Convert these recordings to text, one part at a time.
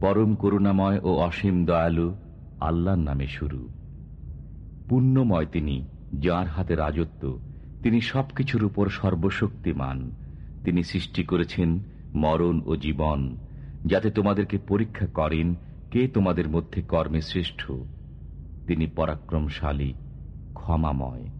পরম করুণাময় ও অসীম দয়ালু আল্লাহর নামে শুরু। পুণ্যময় তিনি, যার হাতে রাজত্ব, তিনি সবকিছুর উপর সর্বশক্তিমান। তিনি সৃষ্টি করেছেন মরণ ও জীবন, যাতে তোমাদেরকে পরীক্ষা করেন কে তোমাদের মধ্যে কর্মে শ্রেষ্ঠ। তিনি পরাক্রমশালী, ক্ষমাময়।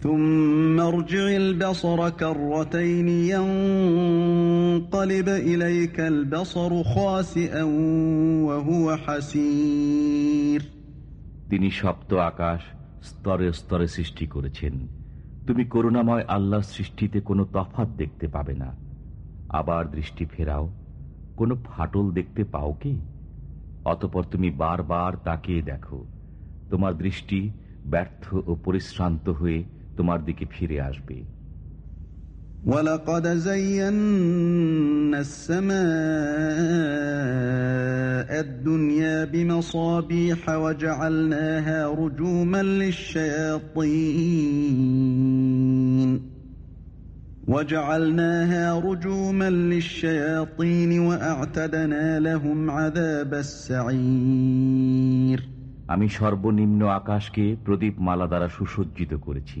ثم ارجع البصر كرتين ينقلب إليك البصر خاسئا وهو حسير তিনি সপ্ত আকাশ স্তরে স্তরে সৃষ্টি করেছেন তুমি করুণাময় আল্লাহর সৃষ্টিতে কোনো তফাত দেখতে পাবে না আবার দৃষ্টি ফেরাও কোনো ফাটল দেখতে পাও কি অতপর তুমি বারবার তাকিয়ে দেখো তোমার দৃষ্টি ব্যর্থ ও পরিশ্রান্ত হয়ে তোমার দিকে ফিরে আসবে ولقد زينا السماء الدنيا بمصابيح وجعلناها رجوما للشياطين وجعلناها رجوما للشياطين وأعتدنا لهم عذاب السعير আমি সর্বনিম্ন আকাশকে প্রদীপ মালা দ্বারা সুসজ্জিত করেছি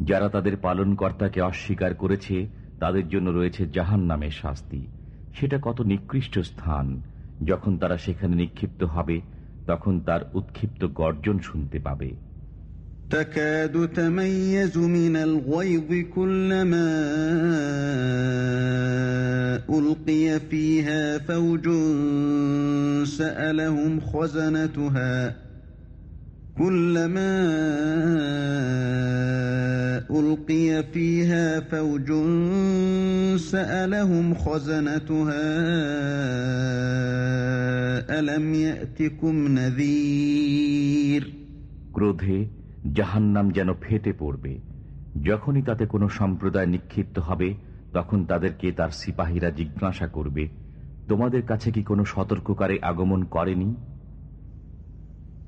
যারা তাদের পালনকর্তাকে অস্বীকার করেছে তাদের জন্য রয়েছে জাহান নামের শাস্তি সেটা কত নিকৃষ্ট স্থান যখন তারা সেখানে নিক্ষিপ্ত হবে তখন তার উৎক্ষিপ্ত গর্জন শুনতে পাবে تكاد تميز من الغيظ كلما ألقي فيها فوج سألهم خزنتها كلما ألقي فيها فوج سألهم خزنتها ألم يأتكم نذير ক্রোধে জাহান্নাম যেন ফেটে পড়বে যখনই তাতে কোনো সম্প্রদায় নিক্ষিপ্ত হবে তখন তাদেরকে তার সিপাহীরা জিজ্ঞাসা করবে তোমাদের কাছে কি কোনো সতর্ককারী আগমন করেনি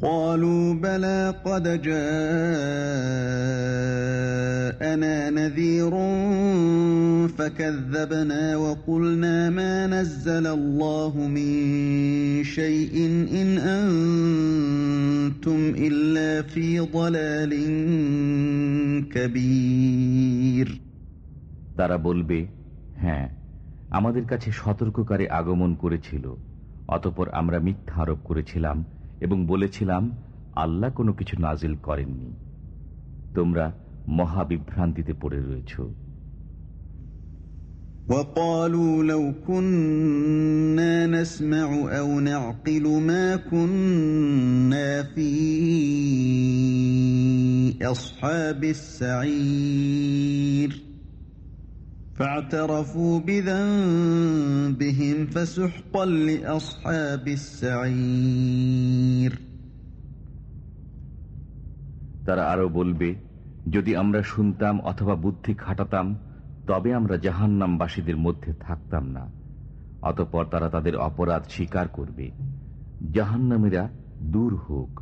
قالوا بلى قد جاءنا نذير فكذبنا وقلنا ما نزل الله من شيء إن أنتم إلا في ضلال كبير তারা বলবে হ্যাঁ আমাদের কাছে সতর্ককারী আগমন করেছিল অতপর আমরা মিথ্যা আরোপ করেছিলাম এবং বলেছিলাম আল্লাহ কোনো কিছু নাজিল করেননি তোমরা মহাবিভ্রান্তিতে পড়ে রয়েছ وقالوا لو كنا نسمع أو نعقل ما كنا في أصحاب السعير তারা আরও বলবে, যদি আমরা শুনতাম অথবা বুদ্ধি খাটাতাম, তবে আমরা জাহান্নামবাসীদের মধ্যে থাকতাম না। অতপর তারা তাদের অপরাধ স্বীকার করবে। জাহান্নামীরা দূর হোক।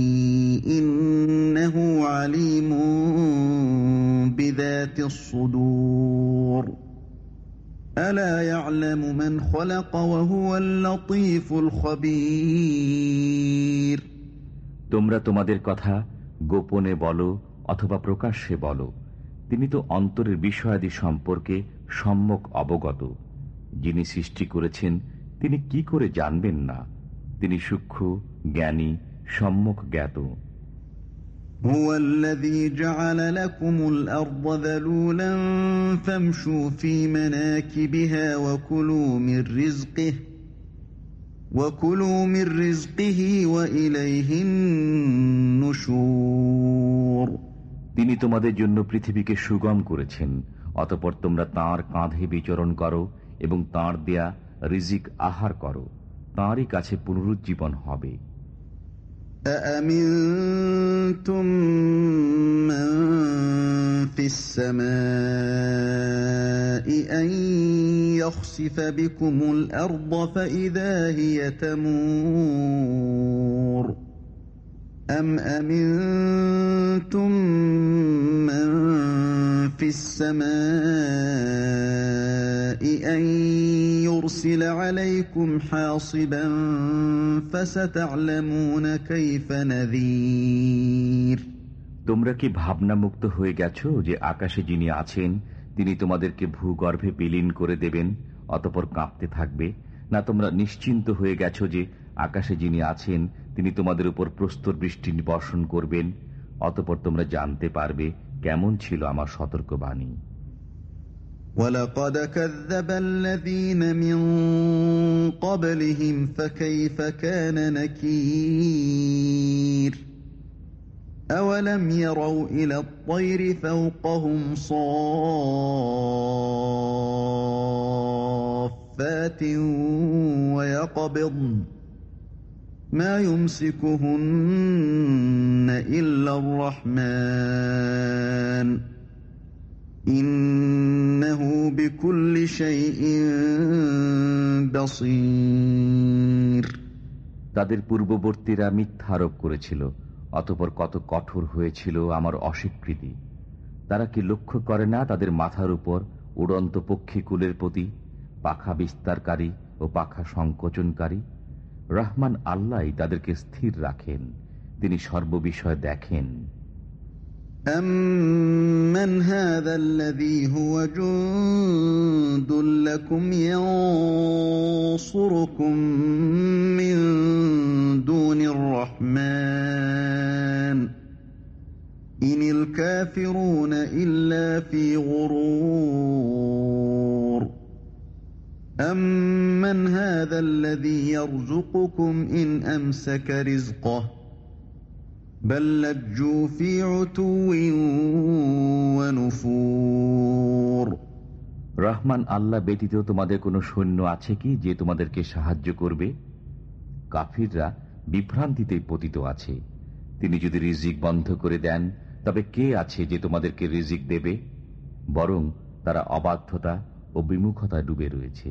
সুদূর তোমরা তোমাদের কথা গোপনে বলো অথবা প্রকাশ্যে বলো। তিনি তো অন্তরের বিষয়াদি সম্পর্কে সম্যক অবগত। যিনি সৃষ্টি করেছেন, তিনি কি করে জানবেন না? তিনি সূক্ষ্ম, জ্ঞানী সম্যক জ্ঞাত هو الذي جعل لكم الأرض ذلولا فامشوا في مناكبها وكلوا من رزقه وكلوا من رزقه وإليه النشور তিনি তোমাদের জন্য পৃথিবীকে সুগম করেছেন অতপর তোমরা তাঁর কাঁধে বিচরণ করো এবং তাঁর দেয়া রিজিক আহার করো তাঁরই কাছে পুনরুজ্জীবন হবে أأمنتم من في السماء أن يخسف بكم الأرض فإذا هي تمور أم أمنتم من في السماء أن يرسل عليكم حاصبا فستعلمون كيف نذير তোমরা কি ভাবনামুক্ত হয়ে গেছো যে আকাশে যিনি আছেন তিনি তোমাদেরকে ভূগর্ভে বিলীন করে দেবেন অতপর কাঁপতে থাকবে না তোমরা নিশ্চিন্ত হয়ে গেছো যে আকাশে যিনি আছেন তিনি তোমাদের উপর প্রস্তর বৃষ্টি বর্ষণ করবেন অতপর তোমরা জানতে পারবে কেমন ছিল আমার সতর্কবাণী ولقد كذب الذين من قبلهم فكيف كان نكير أولم يروا إلى الطير فوقهم صافات ويقبضن তাদের পূর্ববর্তীরা মিথ্যা আরোপ করেছিল, অতপর কত কঠোর হয়েছিল আমার অস্বীকৃতি। তারা কি লক্ষ্য করে না তাদের মাথার উপর উড়ন্ত পক্ষীকুলের প্রতি পাখা বিস্তারকারী ও পাখা সংকোচনকারী? রহমান আল্লাহ তাদেরকে স্থির রাখেন তিনি সর্ববিষয় দেখেন أمن هذا الذي هو جند لكم ينصركم من دون الرحمن إن الكافرون إلا في غرور أمن هذا الذي يرزقكم إن أمسك رزقه بل لجوا في عتو ونفور রহমান আল্লাহ ব্যতীত তোমাদের কোনো সৈন্য আছে কি যে তোমাদেরকে সাহায্য করবে কাফিররা বিভ্রান্তিতেই পতিত আছে তিনি যদি রিজিক বন্ধ করে দেন তবে কে আছে যে তোমাদেরকে রিজিক দেবে বরং তারা অবাধ্যতা ও বিমুখতা ডুবে রয়েছে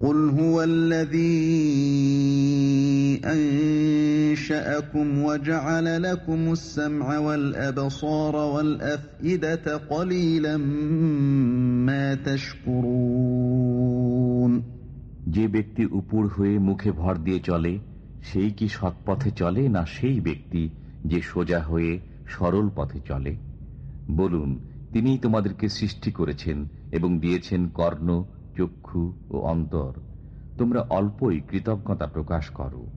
قل هو الذي أنشأكم وجعل لكم السمع والأبصار والأفئدة قليلا ما تشكرون যে ব্যক্তি উপর হয়ে মুখে ভর দিয়ে চলে সেই কি সৎপথে চলে না সেই ব্যক্তি যে সোজা হয়ে সরল পথে চলে বলুন তিনিই তোমাদেরকে সৃষ্টি করেছেন এবং দিয়েছেন কর্ণ চক্ষু ও অন্তর তোমরা অল্পই কৃতজ্ঞতা প্রকাশ করো।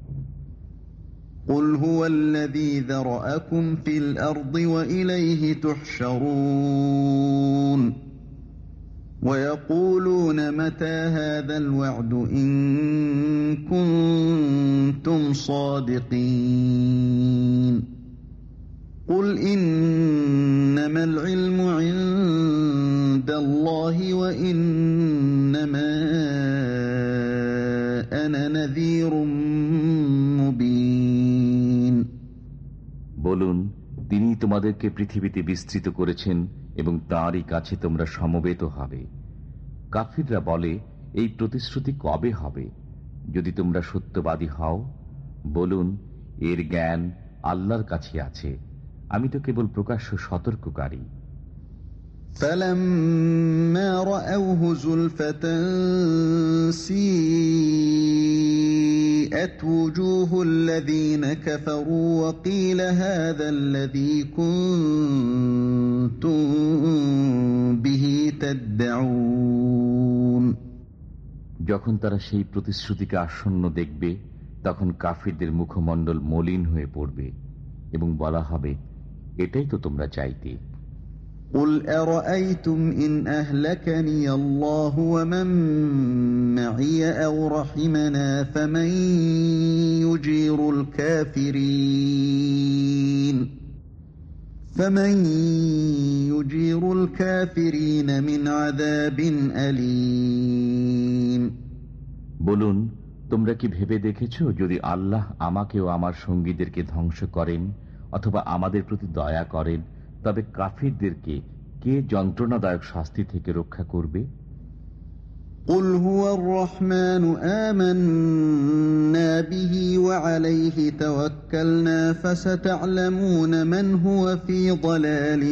কুনতুম সাদিকিন। قل إنما العلم عند الله وإنما أنا نذير مبين বলুন তিনি তোমাদেরকে পৃথিবীতে বিস্তৃত করেছেন এবং তাঁরই কাছে তোমরা সমবেত হবে কাফিররা বলে এই প্রতিশ্রুতি কবে হবে যদি তোমরা সত্যবাদী হও বলুন এর জ্ঞান আল্লাহর কাছে আছে আমি তো কেবল প্রকাশ্য সতর্ককারী فلما رأوه زلفة سيئت وجوه الذين كفروا وقيل هذا الذي كنتم به تدعون যখন তারা সেই প্রতিশ্রুতিকে আসন্ন দেখবে তখন কাফিরদের মুখমণ্ডল মলিন হয়ে পড়বে এবং বলা হবে এটাই তো তোমরা চাইতে قل أرأيتم إن أهلكني الله ومن معي أو رحمنا فمن يجير الكافرين فمن يجير الكافرين من عذاب أليم বলুন তোমরা কি ভেবে দেখেছ যদি আল্লাহ আমাকেও আমার সঙ্গীদেরকে ধ্বংস করেন অথবা আমাদের প্রতি দয়া করেন তবে কাফিরদেরকে কে যন্ত্রণাদায়ক শাস্তি থেকে রক্ষা করবে قل هو الرحمن آمنا به وعليه توكلنا فستعلمون من هو في ضلال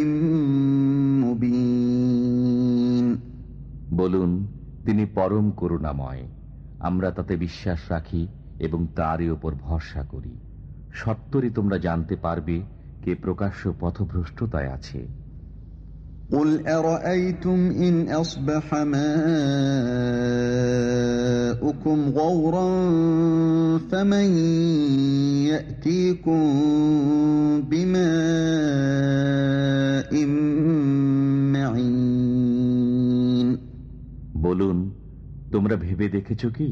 مبين বলুন তিনি পরম করুণাময় আমরা তাতে বিশ্বাস রাখি এবং তারই ওপর ভরসা করি সত্তরই তোমরা জানতে পারবে কে প্রকাশ্য পথভ্রষ্টতায় আছে قل أرأيتم إن أصبح ماؤكم غورا فمن يأتيكم بماء معين বলুন তোমরা ভেবে দেখেছ কি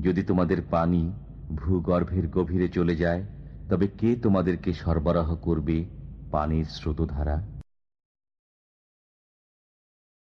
যদি তোমাদের পানি ভূগর্ভের গভীরে চলে যায় তবে কে তোমাদেরকে সরবরাহ করবে পানির স্রোতধারা?